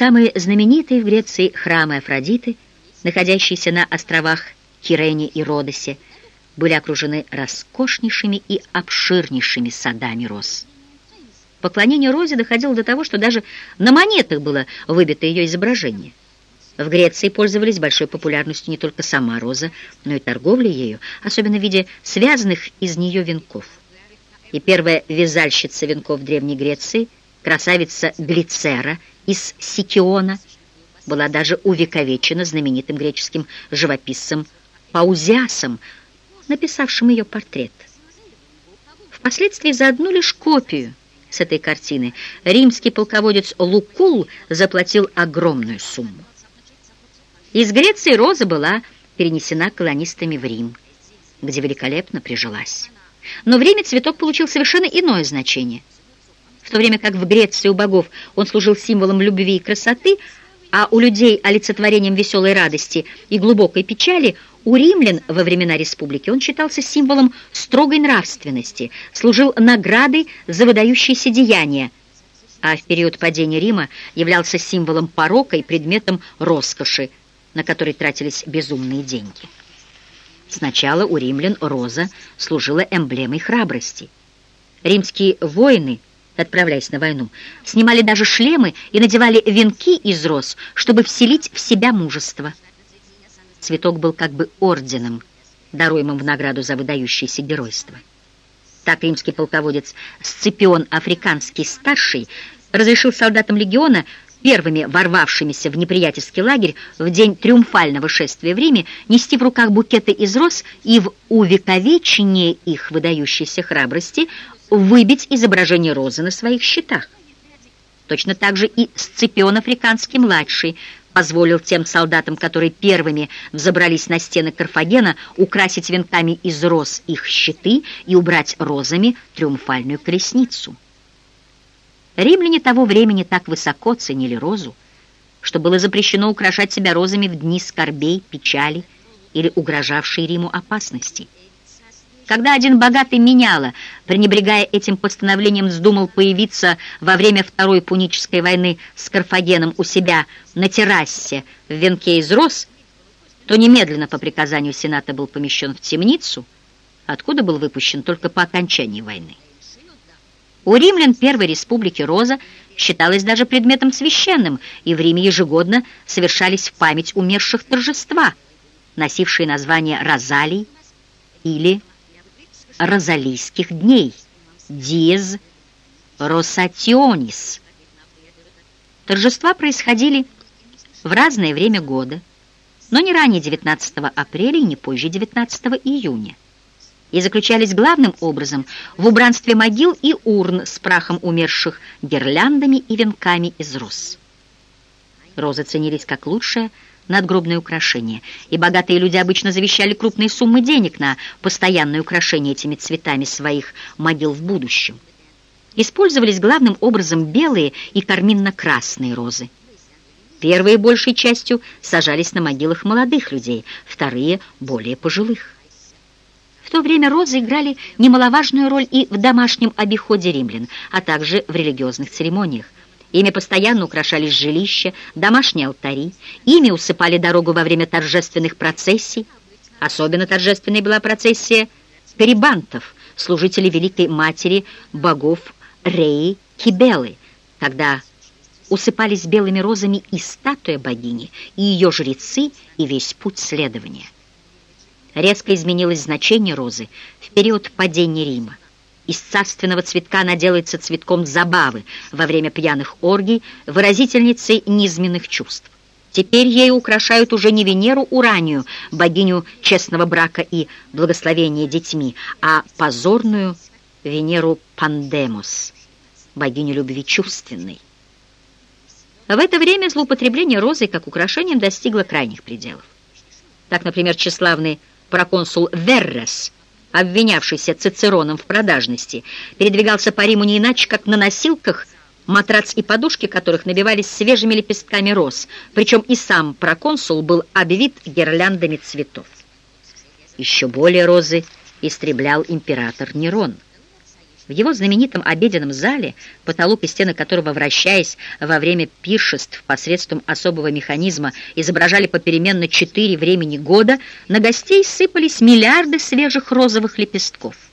Самые знаменитые в Греции храмы Афродиты, находящиеся на островах Кирене и Родосе, были окружены роскошнейшими и обширнейшими садами роз. Поклонение Розе доходило до того, что даже на монетах было выбито ее изображение. В Греции пользовались большой популярностью не только сама роза, но и торговля ею, особенно в виде связанных из нее венков. И первая вязальщица венков Древней Греции, красавица Глицера из Сикиона, была даже увековечена знаменитым греческим живописцем Паузиасом, написавшим ее портрет. Впоследствии за одну лишь копию с этой картины римский полководец Лукул заплатил огромную сумму. Из Греции роза была перенесена колонистами в Рим, где великолепно прижилась. Но в Риме цветок получил совершенно иное значение. В то время как в Греции у богов он служил символом любви и красоты, а у людей олицетворением веселой радости и глубокой печали – у римлян во времена республики он считался символом строгой нравственности, служил наградой за выдающиеся деяния, а в период падения Рима являлся символом порока и предметом роскоши, на который тратились безумные деньги. Сначала у римлян роза служила эмблемой храбрости. Римские воины, отправляясь на войну, снимали даже шлемы и надевали венки из роз, чтобы вселить в себя мужество – Цветок был как бы орденом, даруемым в награду за выдающееся геройство. Так римский полководец Сципион Африканский старший разрешил солдатам легиона, первыми ворвавшимися в неприятельский лагерь в день триумфального шествия в Риме, нести в руках букеты из роз и в увековечение их выдающейся храбрости выбить изображение розы на своих щитах. Точно так же и Сципион Африканский-младший позволил тем солдатам, которые первыми взобрались на стены Карфагена, украсить венками из роз их щиты и убрать розами триумфальную колесницу. Римляне того времени так высоко ценили розу, что было запрещено украшать себя розами в дни скорбей, печали или угрожавшей Риму опасности. Когда один богатый меняла, пренебрегая этим постановлением, вздумал появиться во время Второй Пунической войны с Карфагеном у себя на террасе в венке из роз, то немедленно по приказанию Сената был помещен в темницу, откуда был выпущен только по окончании войны. У римлян Первой Республики Роза считалась даже предметом священным, и в Риме ежегодно совершались в память умерших торжества, носившие название «Розалий» или розалийских дней, диез росатионис. Торжества происходили в разное время года, но не ранее 19 апреля и не позже 19 июня, и заключались главным образом в убранстве могил и урн с прахом умерших, гирляндами и венками из роз. Розы ценились как лучшее надгробное украшение, и богатые люди обычно завещали крупные суммы денег на постоянное украшение этими цветами своих могил в будущем. Использовались главным образом белые и карминно-красные розы. Первые большей частью сажались на могилах молодых людей, вторые – более пожилых. В то время розы играли немаловажную роль и в домашнем обиходе римлян, а также в религиозных церемониях. Ими постоянно украшались жилища, домашние алтари, ими усыпали дорогу во время торжественных процессий. Особенно торжественной была процессия перебантов, служителей Великой Матери богов Реи Кибелы, когда усыпались белыми розами и статуя богини, и ее жрецы, и весь путь следования. Резко изменилось значение розы в период падения Рима. Из царственного цветка она делается цветком забавы во время пьяных оргий, выразительницей низменных чувств. Теперь ей украшают уже не Венеру Уранию, богиню честного брака и благословения детьми, а позорную Венеру Пандемос, богиню любви чувственной. В это время злоупотребление розой как украшением достигло крайних пределов. Так, например, тщеславный проконсул Веррес – обвинявшийся Цицероном в продажности, передвигался по Риму не иначе, как на носилках, матрац и подушки которых набивались свежими лепестками роз, причем и сам проконсул был обвит гирляндами цветов. Еще более розы истреблял император Нерон. В его знаменитом обеденном зале, потолок и стены которого, вращаясь во время пиршеств посредством особого механизма, изображали попеременно четыре времени года, на гостей сыпались миллиарды свежих розовых лепестков.